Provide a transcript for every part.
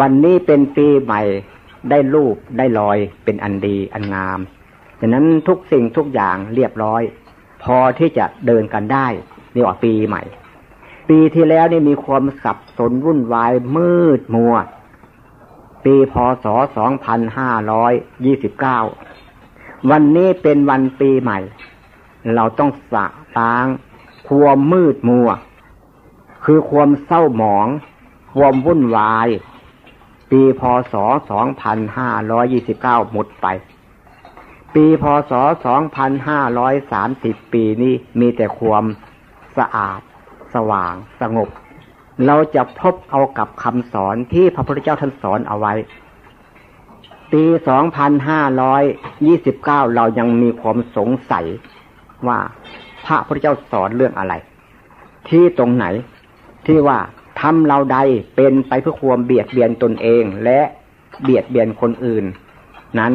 วันนี้เป็นปีใหม่ได้รูปได้รอยเป็นอันดีอันงามดังนั้นทุกสิ่งทุกอย่างเรียบร้อย พอที่จะเดินกันได้นี่ว่าปีใหม่ ปีที่แล้วนี่มีความสับสนวุ่นวายมืดมัว ปีพศ2529วันนี้เป็นวันปีใหม่ เราต้องสะล้าง ความมืดมัว คือความเศร้าหมอง ความวุ่นวาย ปีพศ 2529 หมดไป ปีพศ 2530 ปีนี้มีแต่ความสะอาด สว่างสงบ เราจะพบเอากับคำสอนที่พระพุทธเจ้าท่านสอนเอาไว้ ปี 2529 เรายังมีความสงสัยว่าพระพุทธเจ้าสอนเรื่องอะไร ที่ตรงไหนที่ว่า ทำเราใดเป็นไปเพื่อความเบียดเบียนตนเองและเบียดเบียนคนอื่น นั้น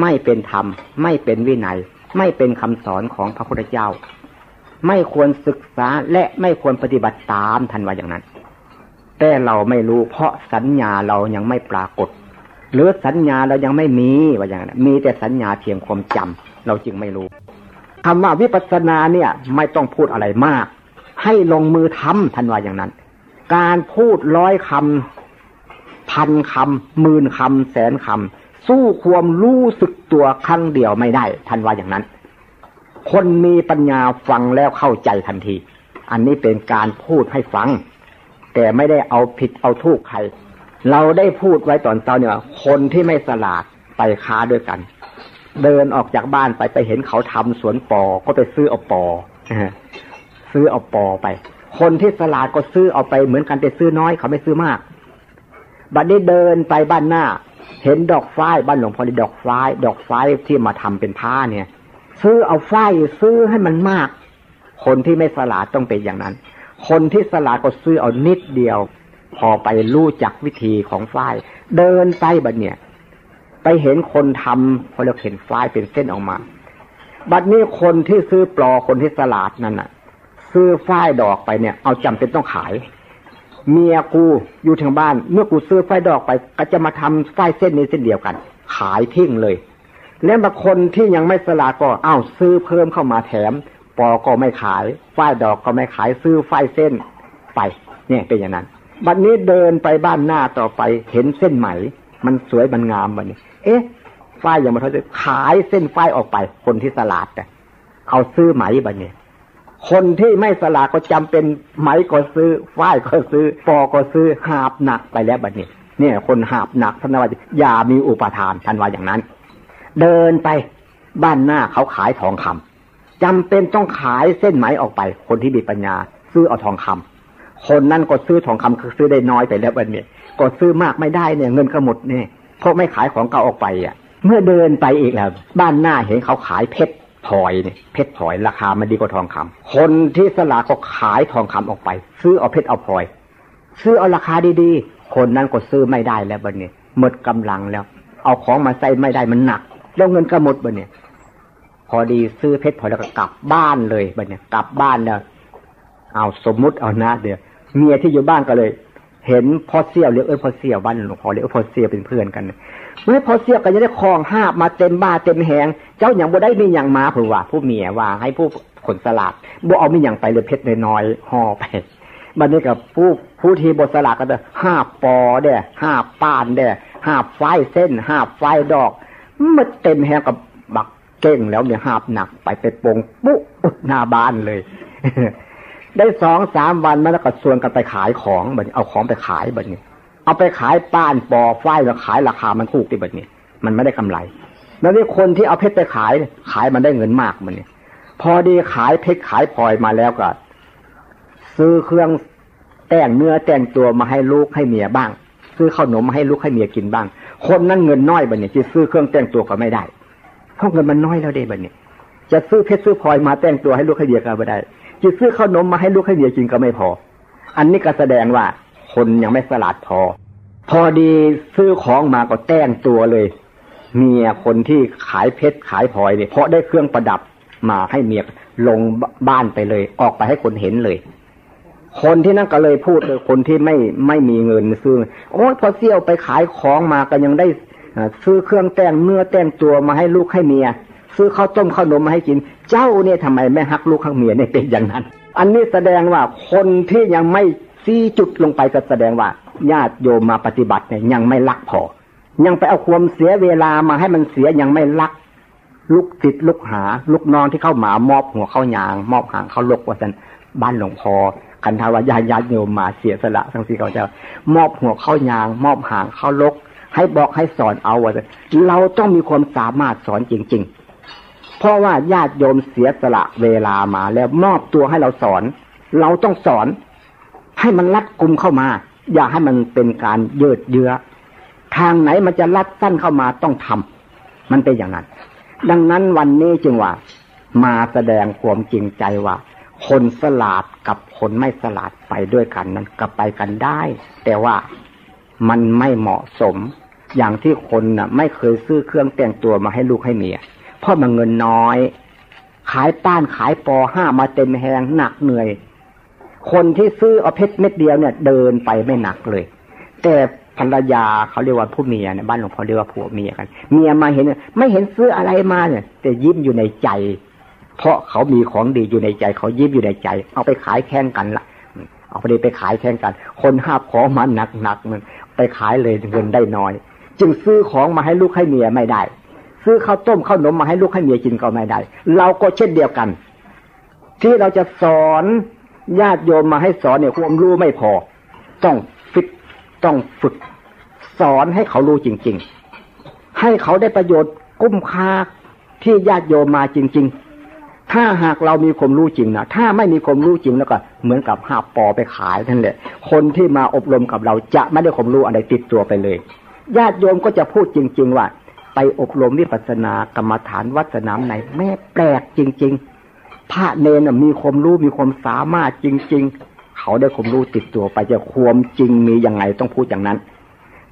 ไม่เป็นธรรม ไม่เป็นวินัย ไม่เป็นคำสอนของพระพุทธเจ้า ไม่ควรศึกษาและไม่ควรปฏิบัติตามทันว่าอย่างนั้น แต่เราไม่รู้เพราะสัญญาเรายังไม่ปรากฏ หรือสัญญาเรายังไม่มีว่าอย่างนั้นมีแต่สัญญาเพียงความจำเราจึงไม่รู้คำว่าวิปัสสนาเนี่ย ไม่ต้องพูดอะไรมาก ให้ลงมือทำทันว่าอย่างนั้น การพูดร้อยคำพันคำหมื่นคำแสนคำสู้ความรู้สึกตัวครั้งเดียวไม่ได้ทันว่าอย่างนั้น คนมีปัญญาฟังแล้วเข้าใจทันที อันนี้เป็นการพูดให้ฟัง แต่ไม่ได้เอาผิดเอาทุกใคร เราได้พูดไว้ตอนเช้าเนี่ยคนที่ไม่สลาดไปค้าด้วยกัน เดินออกจากบ้านไปไปเห็นเขาทำสวนปอก็ไปซื้อเอาปอซื้อเอาปอไป คนที่สลาดก็ซื้อเอาไปเหมือนกันแต่ซื้อน้อยเขาไม่ซื้อมาก บัดนี้เดินไปบ้านหน้า เห็นดอกฝ้ายบ้านหลวงพ่อดอกฝ้าย ดอกฝ้ายที่มาทำเป็นผ้าเนี่ย ซื้อเอาฝ้ายซื้อให้มันมาก คนที่ไม่สลาดต้องเป็นอย่างนั้น คนที่สลาดก็ซื้อเอานิดเดียว พอไปรู้จักวิธีของฝ้าย เดินไปบัดเนี่ย ไปเห็นคนทำพอเราเห็นฝ้ายเป็นเส้นออกมา บัดนี้คนที่ซื้อปลอคนที่สลาดนั่นน่ะ ซื้อฝ้ายดอกไปเนี่ย เอาจำเป็นต้องขาย เมียกูอยู่ทางบ้าน เมื่อกูซื้อฝ้ายดอกไป ก็จะมาทำฝ้ายเส้นนี้เส้นเดียวกัน ขายทิ้งเลย แล้วบางคนที่ยังไม่สลาก็เอ้าซื้อเพิ่มเข้ามาแถม ปอก็ไม่ขายฝ้ายดอกก็ไม่ขายซื้อฝ้ายเส้นไป เนี่ยเป็นอย่างนั้นบัดนี้เดินไปบ้านหน้าต่อไปเห็นเส้นไหม มันสวยมันงามบัดนี้ เอ๊ะฝ้ายย่างมาทอดขายเส้นฝ้ายออกไป คนที่สลาดแต่เขาซื้อไหมบันเนี่ย คนที่ไม่สลาดก็จำเป็นไหมก็ซื้อฝ้ายก็ซื้อปอก็ซื้อหาบหนักไปแล้วบันนี้เนี่ยคนหาบหนักท่านว่าอย่ามีอุปทานท่านว่าอย่างนั้น เดินไปบ้านหน้าเขาขายทองคำจำเป็นต้องขายเส้นไหมออกไป คนที่มีปัญญาซื้อเอาทองคำคนนั้นก็ซื้อทองคำคือซื้อได้น้อยไปแล้วบันนี้ก็ซื้อมากไม่ได้เนี่ยเงินก็หมดเนี่ยเพราะไม่ขายของเก่าออกไปอะ เมื่อเดินไปอีกแล้ว บ้านหน้าเห็นเขาขายเพชร พลอยเนี่ยเพชรพลอยราคามันดีกว่าทองคำคนที่สลาก็ขายทองคำออกไป ซื้อเอาเพชรเอาพลอย ซื้อเอาราคาดีๆ คนนั้นก็ซื้อไม่ได้แล้วบันนี้หมดกำลังแล้ว เอาของมาใส่ไม่ได้มันหนัก แล้วเงินก็หมดบันนี้พอดีซื้อเพชรพลอยแล้วก็กลับบ้านเลยบันนี้กลับบ้านแล้วเอาสมมุติเอานะเดี๋ยวเมียที่อยู่บ้านก็เลย เห็นพ่อเสี่ยวเรียกเออพ่อเสี่ยวบ้านหลวงพ่อเรียกพ่อเสี่ยวเป็นเพื่อนกันเมื่อพ่อเสี่ยวก็จะได้คลองห้ามาเต็มบ้าเต็มแหงเจ้าอย่างบ่ได้มีอย่างมาผือว่า ผู้เมียว่าให้ผู้ขนสลัดบ่เอามีอย่างไปเลยเพชรน้อยห่อไปบันนี้กับผู้ผู้ทีบทสลักก็จะห้าปอเด้ห้าป้านเด้ห้าไฟเส้นห้าไฟดอกมันเต็มแหงกับบักเก่งแล้วเนี่ยห้าหนักไปไปปงปุ๊บหน้าบ้านเลย ได้สองสามวันมันก็ส่วนกันไปขายของแบบนี้เอาของไปขายแบบนี้ เอาไปขายป้านปอฝ้ายแล้วขายราคามันถูกที่แบบนี้ มันไม่ได้กำไร แล้วนี่คนที่เอาเพชรไปขายขายมันได้เงินมากมันนี่พอดีขายเพชรขายพลอยมาแล้วก็ ซื้อเครื่องแต่งเนื้อแต่งตัวมาให้ลูกให้เมียบ้าง ซื้อขนมมาให้ลูกให้เมียกินบ้าง คนนั้นเงินน้อยแบบนี้จะซื้อเครื่องแต่งตัวก็ไม่ได้เพราะเงินมันน้อยแล้วเด้แบบนี้จะซื้อเพชรซื้อพลอยมาแต่งตัวให้ลูกให้เมียก็ไม่ได้ จะซื้อขนมมาให้ลูกให้เมียกินก็ไม่พอ อันนี้ก็แสดงว่าคนยังไม่สลาดพอ พอดีซื้อของมาก็แต่งตัวเลยเมียคนที่ขายเพชรขายพลอยเนี่ยเพราะได้เครื่องประดับมาให้เมียลงบ้านไปเลย ออกไปให้คนเห็นเลย คนที่นั่นก็เลยพูดเลยคนที่ไม่ไม่มีเงินซื้อ โอ้ยพอเสี่ยวไปขายของมาก็ยังได้ซื้อเครื่องแต่งเนื้อแต่งตัวมาให้ลูกให้เมีย ซื้อข้าวต้มข้าวนมมาให้กิน เจ้าเนี่ยทำไมไม่ฮักลูกฮักเมียเนี่ยเป็นอย่างนั้น อันนี้แสดงว่าคนที่ยังไม่ซีจุดลงไปก็แสดงว่า ญาติโยมมาปฏิบัติเนี่ยยังไม่รักพอ ยังไปเอาความเสียเวลามาให้มันเสียยังไม่รัก ลุกติดลุกหา ลุกนอนที่เข้ามามอบหัวเข้ายาง มอบหางเข้าลกว่าสันบ้านหลวงพอคันทาวายาญาติโยมมาเสียสละทั้งสี่เขาจะมอบหัวเข้ายาง มอบหางเข้าลกให้บอกให้สอนเอาว่าเราต้องมีความสามารถสอนจริง ๆ เพราะว่าญาติโยมเสียสละเวลามาแล้วมอบตัวให้เราสอน เราต้องสอน ให้มันรัดกุมเข้ามา อย่าให้มันเป็นการเยืดเยื้อทางไหนมันจะรัดสั้นเข้ามาต้องทำมันเป็นอย่างนั้น ดังนั้นวันนี้จึงว่า มาแสดงความจริงใจว่า คนสลาดกับคนไม่สลาดไปด้วยกันนั้นก็ไปกันได้ แต่ว่ามันไม่เหมาะสม อย่างที่คนน่ะ ไม่เคยซื้อเครื่องแต่งตัวมาให้ลูกให้เมีย เพราะมันเงินน้อย ขายป้านขายปอห้ามาเต็มแหงหนักเหนื่อย คนที่ซื้อเอาเพชรเม็ดเดียวเนี่ย เดินไปไม่หนักเลย แต่ภรรยาเขาเรียกว่าผู้เมียเนี่ยบ้านหลวงพ่อเรียกว่าผัวเมียกัน เมียมาเห็น ไม่เห็นซื้ออะไรมาเนี่ย แต่ยิ้มอยู่ในใจ เพราะเขามีของดีอยู่ในใจ เขายิ้มอยู่ในใจ เอาไปขายแข่งกันละเอาไปไปขายแข่งกัน คนห้าของมาหนักหนักมันไปขายเลยเงินได้น้อย จึงซื้อของมาให้ลูกให้เมียไม่ได้ ซื้อข้าวต้มข้าวนมมาให้ลูกให้เมียกินก็ไม่ได้ เราก็เช่นเดียวกัน ที่เราจะสอนญาติโยมมาให้สอนเนี่ยความรู้ไม่พอ ต้องฟิตต้องฝึก สอนให้เขารู้จริง ๆ ให้เขาได้ประโยชน์กุ้มค่าที่ญาติโยมมาจริง ๆ ถ้าหากเรามีความรู้จริงนะถ้าไม่มีความรู้จริงแล้วก็ เหมือนกับหาปอไปขายนั่นแหละคนที่มาอบรมกับเราจะไม่ได้ความรู้อะไรติดตัวไปเลย ญาติโยมก็จะพูดจริง ๆ ว่า ไปอบรมวิปัสสนากรรมฐานวัดสนามไหนแม่แปลกจริง ๆ พระเนนมีความรู้มีความสามารถจริง ๆ เขาได้ความรู้ติดตัวไปจะความจริงมียังไงต้องพูดอย่างนั้น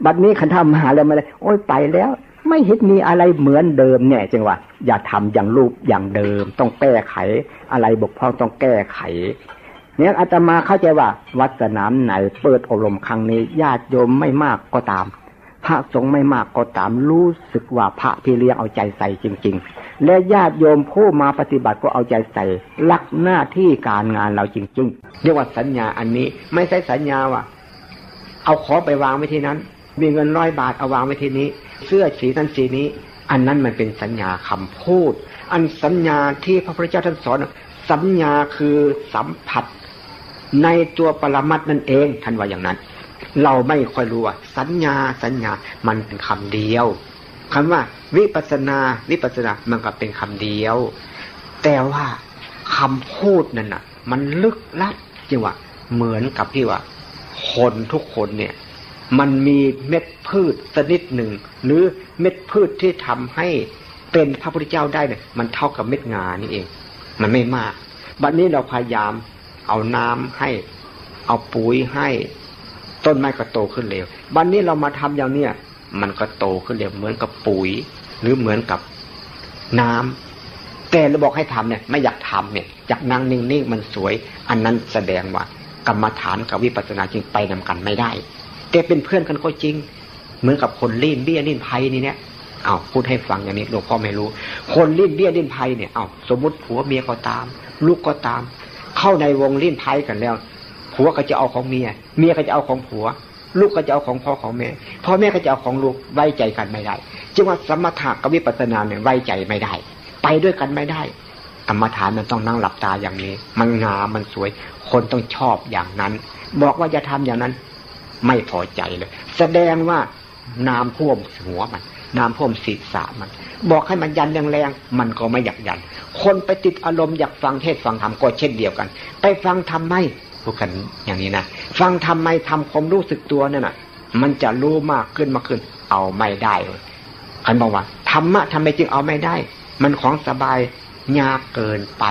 บัดนี้ขันทำมหาแล้วมาเลยโอ้ยไปแล้ว ไม่เห็นมีอะไรเหมือนเดิมเนี่ยจังว่าอย่าทำอย่างรูปอย่างเดิม ต้องแก้ไข อะไรบกพร่องต้องแก้ไขเนี่ยอาตมาเข้าใจว่า วัดสนามไหนเปิดอบรมครั้งนี้ญาติโยมไม่มากก็ตาม ระสงฆ์ไม่มากก็ตามรู้สึกว่าพระพี่เลี้ยงเอาใจใส่จริง ๆ และญาติโยมผู้มาปฏิบัติก็เอาใจใส่รักหน้าที่การงานเราจริง ๆ เรียกว่าสัญญาอันนี้ไม่ใช่สัญญาว่า เอาขอไปวางไว้ที่นั้น มีเงินร้อยบาทเอาวางไว้ที่นี้ เสื้อสีนั้นสีนี้ อันนั้นมันเป็นสัญญาคำพูด อันสัญญาที่พระพุทธเจ้าท่านสอนสัญญาคือสัมผัสในตัวปรมัตนั่นเองท่านว่าอย่างนั้น เราไม่ค่อยรู้ว่าสัญญาสัญญามันเป็นคำเดียวคำว่า วิปัสนาวิปัสนามันก็เป็นคำเดียว แต่ว่าคำพูดนั่นน่ะ มันลึกลับจริงว่าเหมือนกับที่ว่า คนทุกคนเนี่ย มันมีเม็ดพืชชนิดหนึ่ง หรือเม็ดพืชที่ทำให้เป็นพระพุทธเจ้าได้เนี่ยมันเท่ากับเม็ดงานี่เอง มันไม่มาก บัดนนี้เราพยายามเอาน้ำให้ เอาปุ๋ยให้ ต้นไม้ก็โตขึ้นเร็วบันนี้เรามาทำอย่างเนี้ยมันก็โตขึ้นเร็วเหมือนกับปุ๋ย หรือเหมือนกับน้ำแต่เราบอกให้ทำเนี่ย ไม่อยากทำเนี่ยอยากนั่งนิ่งๆมันสวย อันนั้นแสดงว่ากรรมฐานกับวิปัสสนาจริงไปนำกันไม่ได้ แต่เป็นเพื่อนกันก็จริง เหมือนกับคนลิ้นเบี้ยลิ้นไพ่นี่เนี่ยเอาพูดให้ฟังอย่างนี้หลวงพ่อไม่รู้ คนลิ้นเบี้ยลิ้นไพ่เนี่ยเอาสมมติผัวเมียก็ตาม ลูกก็ตาม เข้าในวงลิ้นไพ่กันแล้ว ผัวก็จะเอาของเมีย เมียก็จะเอาของผัว ลูกก็จะเอาของพ่อของแม่ พ่อแม่ก็จะเอาของลูกไว้ใจกันไม่ได้จึงว่าสมถะกับวิปัสสนาเนี่ยไว้ใจไม่ได้ ไปด้วยกันไม่ได้กรรมฐานมันต้องนั่งหลับตาอย่างนี้ มันงามมันสวย คนต้องชอบอย่างนั้น บอกว่าจะทำอย่างนั้น ไม่พอใจเลย แสดงว่าน้ำท่วมหัวมันน้ำท่วมศีรษะมัน บอกให้มันยันแรงๆมันก็ไม่อยากยัน คนไปติดอารมณ์อยากฟังเทศฟังธรรมก็เช่นเดียวกัน ไปฟังทำไม่ พูดกันอย่างนี้นะฟังทำไมทำความรู้สึกตัวนั่นน่ะมันจะรู้มากขึ้นมากขึ้น เอาไม่ได้อันบอกว่าธรรมะทำไมจึงเอาไม่ได้ มันของสบายยากเกินไป